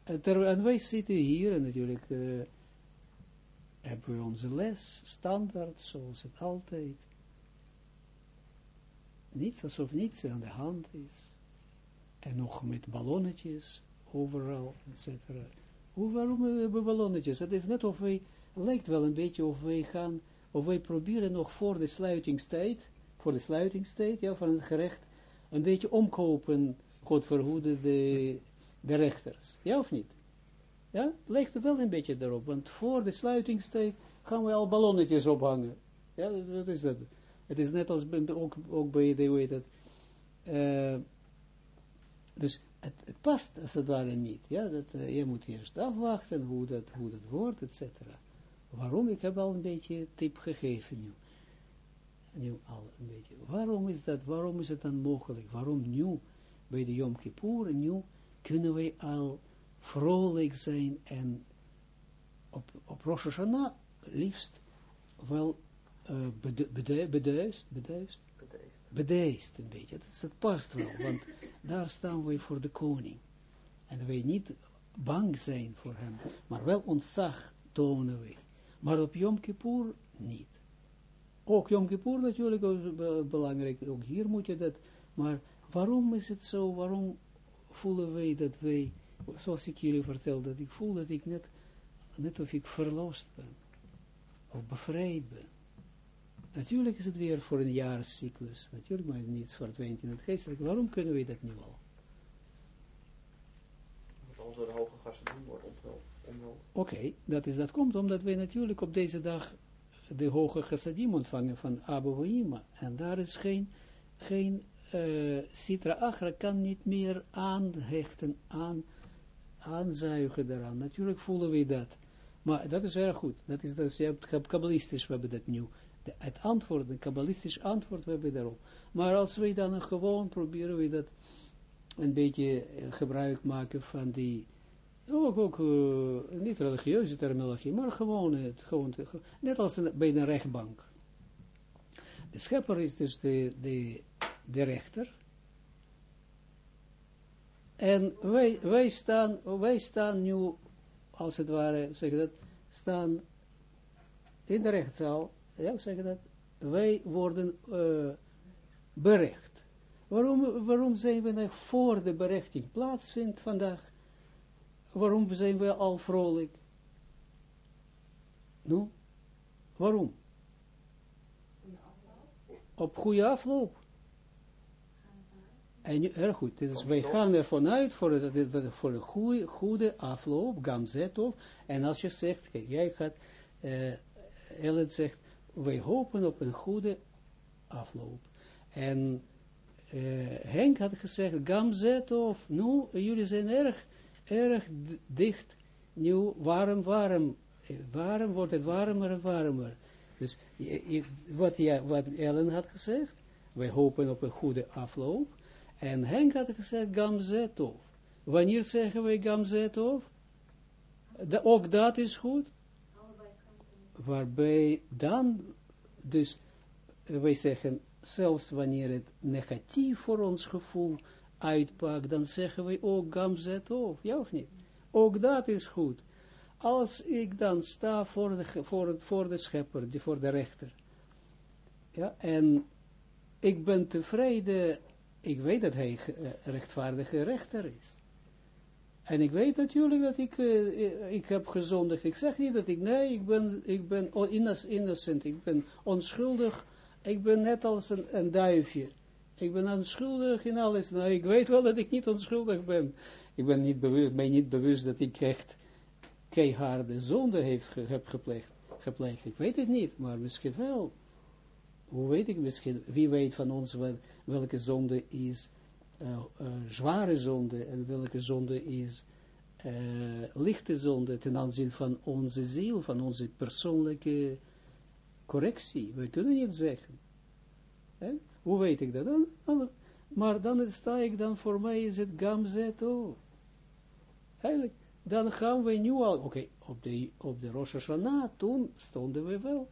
En, en wij zitten hier, en natuurlijk uh, hebben we onze les, standaard, zoals het altijd. Niets alsof niets aan de hand is. En nog met ballonnetjes, overal, etc. Hoe, waarom hebben we ballonnetjes? Het is net of wij, lijkt wel een beetje of wij gaan, of wij proberen nog voor de sluitingstijd, voor de sluitingstijd, ja, van het gerecht, een beetje omkopen, God verhoede, de, de rechters. Ja of niet? Ja, lijkt er wel een beetje daarop, want voor de sluitingstijd gaan we al ballonnetjes ophangen. Ja, wat is dat? Het is net als ook, ook bij de, heet het, uh, dus het, het, past als het ware niet. Ja, dat, uh, je moet eerst afwachten hoe dat, hoe dat wordt, et cetera. Waarom? Ik heb al een beetje tip gegeven nu. Nu al een beetje. Waarom is dat? Waarom is het dan mogelijk? Waarom nu, bij de Yom Kippur, nu kunnen wij al vrolijk zijn en op, op Rosh Hashanah liefst wel uh, beduist, beduist, beduist, beduist een beetje. Dat, dat past wel, want daar staan wij voor de koning. En wij niet bang zijn voor hem, maar wel ontzag tonen wij. Maar op Yom Kippur niet. Ook Yom Kippur natuurlijk is belangrijk, ook hier moet je dat, maar waarom is het zo, waarom voelen wij dat wij, zoals ik jullie vertel, dat ik voel dat ik net, net of ik verlost ben, of bevrijd ben. Natuurlijk is het weer voor een jaarscyclus, natuurlijk maar niets verdwijnt in het geestelijk, waarom kunnen we dat nu al? Onze hoge gasten wordt omhuld. Oké, dat, is, dat komt omdat wij natuurlijk op deze dag de hoge chassadim ontvangen van Abu Hoima. En daar is geen, geen uh, Sitra Achra kan niet meer aanhechten, aan, aanzuigen daaraan. Natuurlijk voelen we dat. Maar dat is erg goed. Dat is, dat is kabbalistisch, we hebben dat nu. Het antwoord, een kabbalistisch antwoord, we hebben daarop. Maar als we dan gewoon proberen we dat een beetje gebruik maken van die ook, ook uh, niet religieuze terminologie, maar gewoon, het, gewoon net als bij een rechtbank. De schepper is dus de, de, de rechter. En wij, wij, staan, wij staan nu, als het ware, zeg dat, staan in de rechtszaal, ja, zeg dat, wij worden uh, berecht. Waarom, waarom zijn we nog voor de berechting plaatsvindt vandaag? waarom zijn we al vrolijk? Nu, waarom? Op goede afloop. En erg goed, dus wij gaan ervan uit voor, de, voor een goede, goede afloop, gamzetov. En als je zegt, jij gaat, uh, Ellen zegt, wij hopen op een goede afloop. En uh, Henk had gezegd, gamzetov, nu, jullie zijn erg erg dicht, nu warm, warm, warm wordt het warmer en warmer. Dus wat, wat Ellen had gezegd, wij hopen op een goede afloop, en Henk had gezegd Gamzetov. Wanneer zeggen wij Gamzetov? De, ook dat is goed. Waarbij dan, dus wij zeggen, zelfs wanneer het negatief voor ons gevoel uitpakt, dan zeggen we ook Gamzetov, ja of niet? Ook dat is goed. Als ik dan sta voor de, voor, voor de schepper, die, voor de rechter, ja, en ik ben tevreden, ik weet dat hij uh, rechtvaardige rechter is. En ik weet natuurlijk dat ik, uh, ik heb gezondigd. Ik zeg niet dat ik, nee, ik ben, ik ben innocent, ik ben onschuldig. Ik ben net als een, een duifje. Ik ben onschuldig in alles. Nou, ik weet wel dat ik niet onschuldig ben. Ik ben niet bewust, mij niet bewust dat ik echt keiharde zonde heeft, heb gepleegd, gepleegd. Ik weet het niet, maar misschien wel. Hoe weet ik misschien, wie weet van ons welke zonde is uh, zware zonde en welke zonde is uh, lichte zonde ten aanzien van onze ziel, van onze persoonlijke correctie. We kunnen niet zeggen. Eh? Hoe weet ik dat? Dan, maar dan sta ik dan, voor mij is het gamzet ook. Eigenlijk, dan gaan we nu al, oké, op, de, op de Rosh Hashanah, toen stonden we wel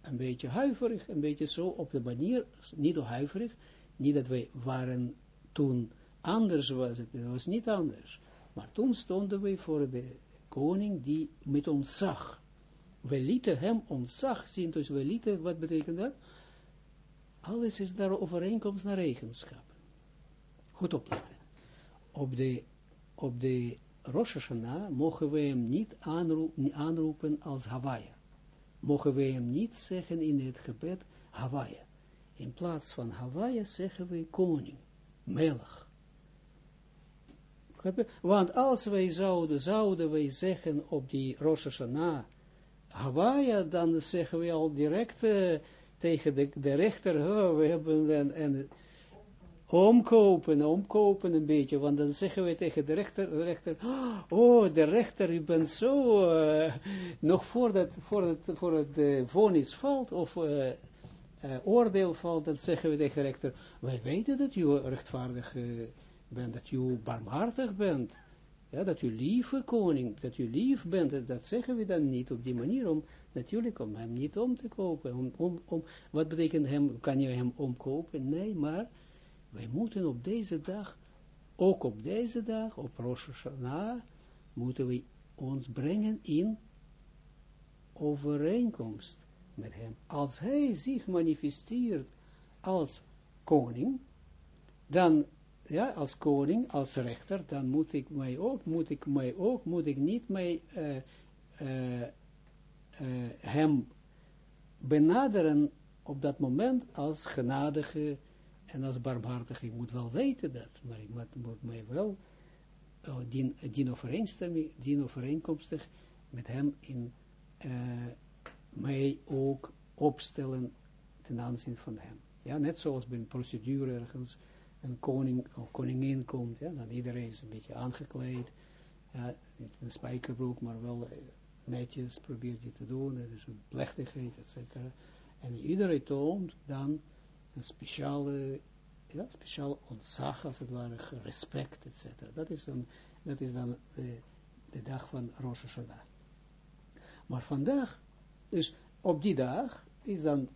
een beetje huiverig, een beetje zo op de manier, niet huiverig, niet dat wij waren toen anders was het, het was niet anders. Maar toen stonden we voor de koning die met ons zag. We lieten hem ontzag zien, dus we lieten, wat betekent dat? Alles is daar overeenkomst naar regenschap. Goed opletten. Op de, op de Rosh Hashanah mogen we hem niet aanroepen als Hawaii. Mogen we hem niet zeggen in het gebed Hawaii. In plaats van Hawaii zeggen we koning, melch. Want als wij zouden, zouden wij zeggen op die Rosh Hashanah Hawaii, dan zeggen we al direct uh, tegen de, de rechter, oh, we hebben een, omkopen, omkopen een beetje, want dan zeggen we tegen de rechter, de rechter oh, de rechter, u bent zo, uh, nog voordat, voordat, voordat de vonnis valt, of uh, oordeel valt, dan zeggen we tegen de rechter, wij weten dat u rechtvaardig bent, dat u barmhartig bent, ja, dat u lieve koning, dat u lief bent, dat zeggen we dan niet op die manier, om natuurlijk om hem niet om te kopen, om, om, om, wat betekent hem, kan je hem omkopen? Nee, maar wij moeten op deze dag, ook op deze dag, op Rosh Hashanah, moeten we ons brengen in overeenkomst met hem. Als hij zich manifesteert als koning, dan, ja, als koning, als rechter, dan moet ik mij ook, moet ik mij ook, moet ik niet mij, uh, uh, uh, hem benaderen op dat moment als genadige en als barmhartig, ik moet wel weten dat, maar ik moet, mij wel dien, dien, overeenstemming, dien overeenkomstig met hem in mij ook opstellen ten aanzien van hem. Ja, net zoals bij een procedure ergens een koning of koningin komt, ja, dan iedereen is een beetje aangekleed, ja, niet een spijkerbroek, maar wel uh, netjes probeert je te doen, dat is een plechtigheid, et cetera. En iedereen toont dan een speciale, ja, speciaal ontzag, als het ware, respect, etc. Dat is dan, dat is dan de, de dag van Rosh Hashanah. Maar vandaag, dus op die dag, is dan,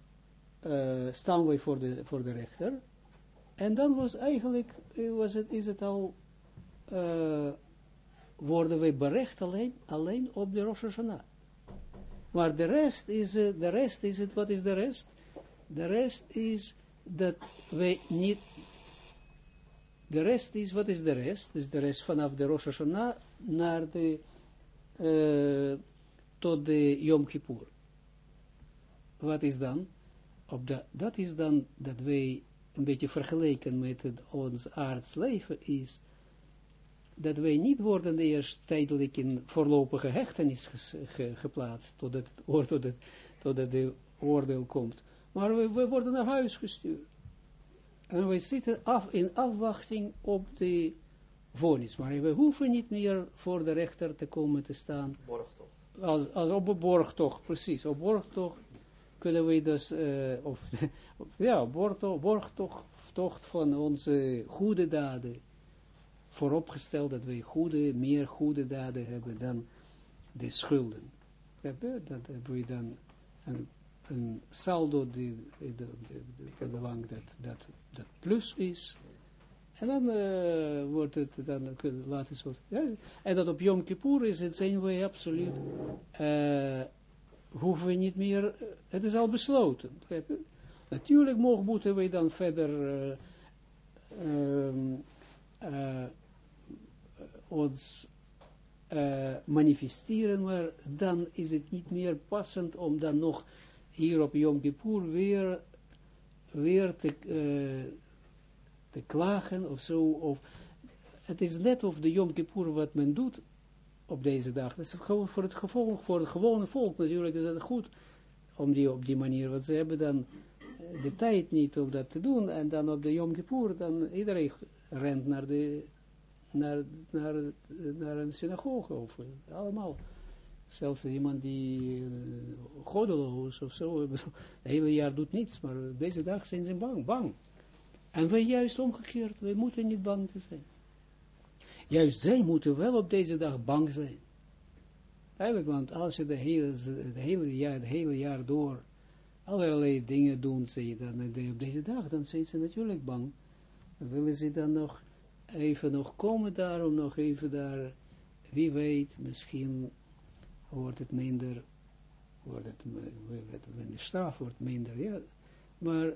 uh, staan wij voor de, voor de rechter, en dan was eigenlijk, was het, is het al, uh, worden wij berecht alleen, alleen op de Rosh Hashanah. Maar de rest is, uh, de rest is het, wat is de rest? De rest is dat wij niet, de rest is, wat is de rest? Dus de rest vanaf de Rosh Hashanah naar de, tot de Yom Kippur. Wat is dan? Op de, dat is dan dat wij een beetje vergeleken met het, ons aardsleven is, dat wij niet worden eerst tijdelijk in voorlopige hechtenis ge, geplaatst, totdat, tot het, totdat de oordeel komt. Maar we, we, worden naar huis gestuurd. En we zitten af, in afwachting op de vonnis. Maar we hoeven niet meer voor de rechter te komen te staan. Borgtocht. Als, als op een borgtocht, precies. Op borgtocht kunnen we dus, uh, of, ja, borgtocht, borgtocht van onze goede daden. Vooropgesteld dat wij goede, meer goede daden hebben dan de schulden. Dat hebben we dan een een saldo die, belang dat, dat, dat plus is. En dan uh, wordt het, dan laten zo. Ja, en dat op Yom Kippur is het, zijn we absoluut, uh, hoeven we niet meer, het is al besloten. Natuurlijk mogen, moeten we dan verder uh, ons manifesteren, maar dan is het niet meer passend om dan nog hier op Yom Kippur weer, weer te, uh, te klagen of zo. Of, het is net of de Yom Kippur wat men doet op deze dag. Dat voor het, gevolg, voor het gewone volk natuurlijk is het goed om die op die manier, want ze hebben dan eh, de tijd niet om dat te doen en dan op de Yom Kippur, dan iedereen rent naar, de, naar, naar, naar een synagoge, of allemaal. Zelfs iemand die uh, godeloos of zo, het hele jaar doet niets, maar deze dag zijn ze bang, bang. En wij juist omgekeerd, wij moeten niet bang zijn. Juist zij moeten wel op deze dag bang zijn. Eigenlijk, want als je de hele, het hele, jaar, het hele jaar door allerlei dingen doen, ze dan op deze dag, dan zijn ze natuurlijk bang. Dan willen ze dan nog even nog komen daar, om nog even daar, wie weet, misschien wordt het minder, wordt het, de straf wordt minder, ja. Maar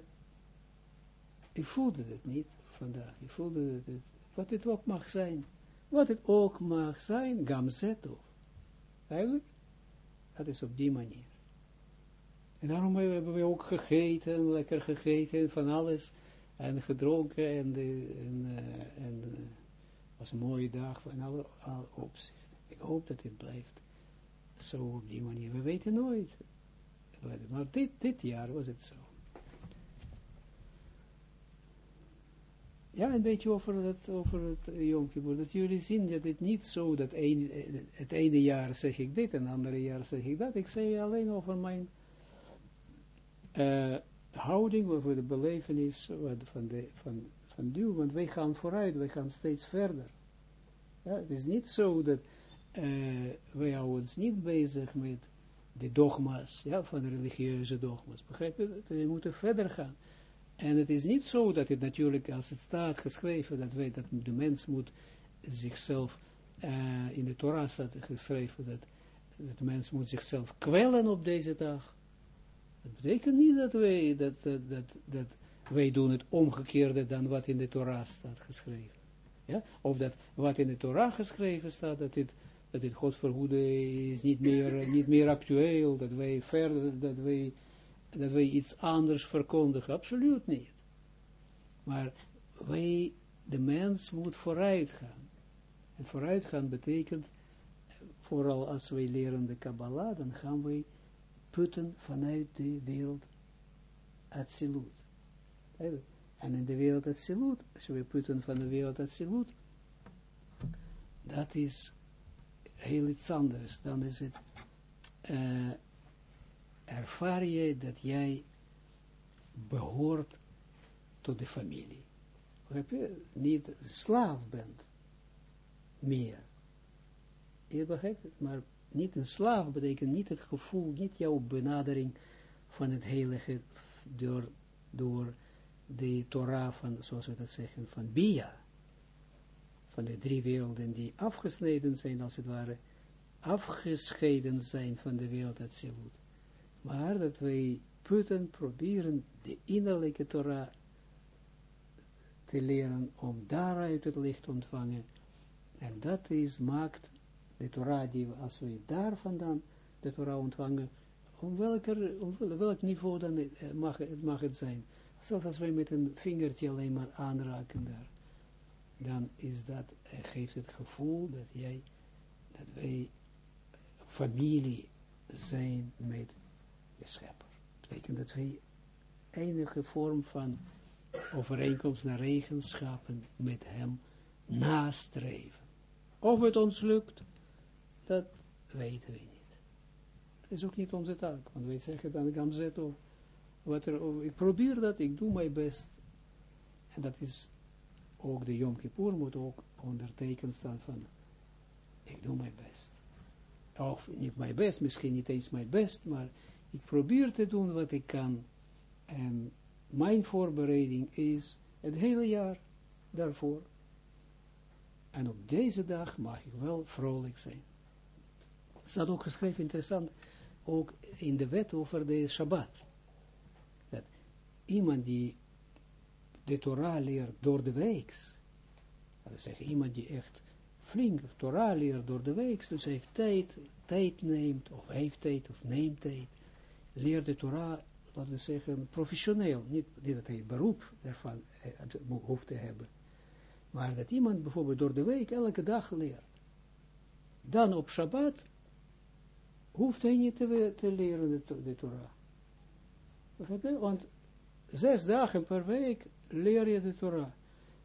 ik voelde het niet vandaag, ik voelde het, wat het ook mag zijn, wat het ook mag zijn, gamzeto. Eigenlijk, dat is op die manier. En daarom hebben we ook gegeten, lekker gegeten, van alles, en gedronken, en, de, en, en uh, was een mooie dag van alle, opzichten. Ik hoop dat het blijft zo op die manier. We weten nooit. Maar dit, dit jaar was het zo. Ja, een beetje over het, over het Yom Kippur. Dat jullie zien dat het niet zo, dat een, het ene jaar zeg ik dit, en het andere jaar zeg ik dat. Ik zei alleen over mijn uh, houding, over de belevenis van, de, van, van duw, want wij gaan vooruit, wij gaan steeds verder. Ja, het is niet zo dat wij houden ons niet bezig met de dogma's, ja, van religieuze dogma's. Begrijp je? We moeten verder gaan. En het is niet zo dat het natuurlijk, als het staat geschreven, dat weet dat de mens moet zichzelf, uh, in de Torah staat geschreven, dat, de mens moet zichzelf kwellen op deze dag. Dat betekent niet dat wij, dat, dat, dat, dat wij doen het omgekeerde dan wat in de Torah staat geschreven. Ja? Of dat wat in de Torah geschreven staat, dat dit, dat dit God verhoede is niet meer, niet meer actueel, dat wij verder, dat wij dat wij iets anders verkondigen, absoluut niet. Maar wij, de mens moet vooruit gaan. En vooruit gaan betekent, vooral als wij leren de Kabbalah, dan gaan wij putten vanuit de wereld Atsilut. En in de wereld Atsilut, als we putten van de wereld Atsilut, dat is heel iets anders. Dan is het uh, ervaar je dat jij behoort tot de familie. Heb je niet slaaf bent meer. Je het, maar niet een slaaf betekent niet het gevoel, niet jouw benadering van het heilige door, door de Torah van, zoals we dat zeggen, van Bia. Van de drie werelden die afgesneden zijn, als het ware, afgescheiden zijn van de wereld Atsilut maar dat wij putten proberen de innerlijke Torah te leren om daaruit het licht te ontvangen. En dat is, maakt de Torah, die als wij daar vandaan de Torah ontvangen, om, welk niveau dan het mag, het mag het zijn. Zelfs als wij met een vingertje alleen maar aanraken daar, dan is dat, geeft het gevoel dat jij, dat wij familie zijn met de schepper. Dat betekent dat wij enige vorm van overeenkomst naar eigenschappen met hem nastreven. Of het ons lukt, dat weten we niet. Dat is ook niet onze taak, want wij zeggen dan Gamzeto, wat er, ik probeer dat, ik doe mijn best. En dat is ook de Yom Kippur moet ook ondertekend staan van, ik doe mijn best. Of niet mijn best, misschien niet eens mijn best, maar ik probeer te doen wat ik kan. En mijn voorbereiding is het hele jaar daarvoor. En op deze dag mag ik wel vrolijk zijn. Het staat ook geschreven, interessant, ook in de wet over de Shabbat. Dat iemand die de Torah leert door de weeks, dat is zeggen, iemand die echt flink Torah leert door de weeks, dus heeft tijd, tijd neemt, of heeft tijd, of neemt tijd, leert de Torah, laten we zeggen, professioneel, niet, dat hij beroep daarvan hoeft te hebben, maar dat iemand bijvoorbeeld door de week elke dag leert. Dan op Shabbat hoeft hij niet te, te leren de, de Torah. Want zes dagen per week leer je de Torah.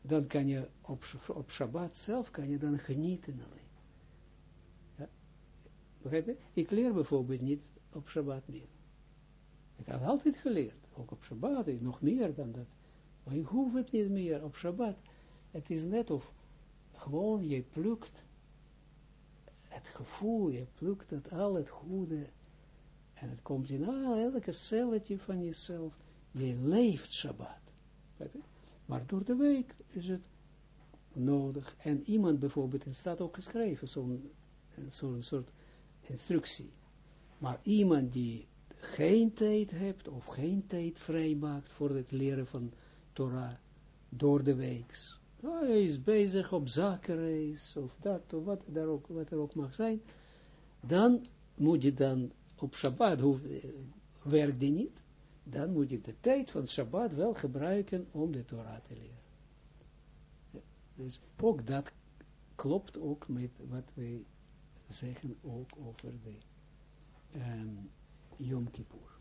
dan kan je op, Shabbat zelf, kan je dan genieten alleen. Begrijp je? Ik leer bijvoorbeeld niet op Shabbat meer. Ik heb altijd geleerd, ook op Shabbat, nog meer dan dat. Maar je hoeft het niet meer op Shabbat. Het is net of gewoon je plukt het gevoel, je plukt het al het goede en het komt in elke celletje van jezelf. Je leeft Shabbat. Maar door de week is het nodig. En iemand bijvoorbeeld, het staat ook geschreven, zo'n zo soort instructie. Maar iemand die geen tijd hebt of geen tijd vrijmaakt voor het leren van Torah door de week. hij is bezig op zakenreis of dat of wat, daar ook, wat er ook mag zijn. Dan moet je dan op Shabbat, hoeft, werkt die niet, dan moet je de tijd van Shabbat wel gebruiken om de Torah te leren. dus ook dat klopt ook met wat wij zeggen ook over de um, Yom Kippur.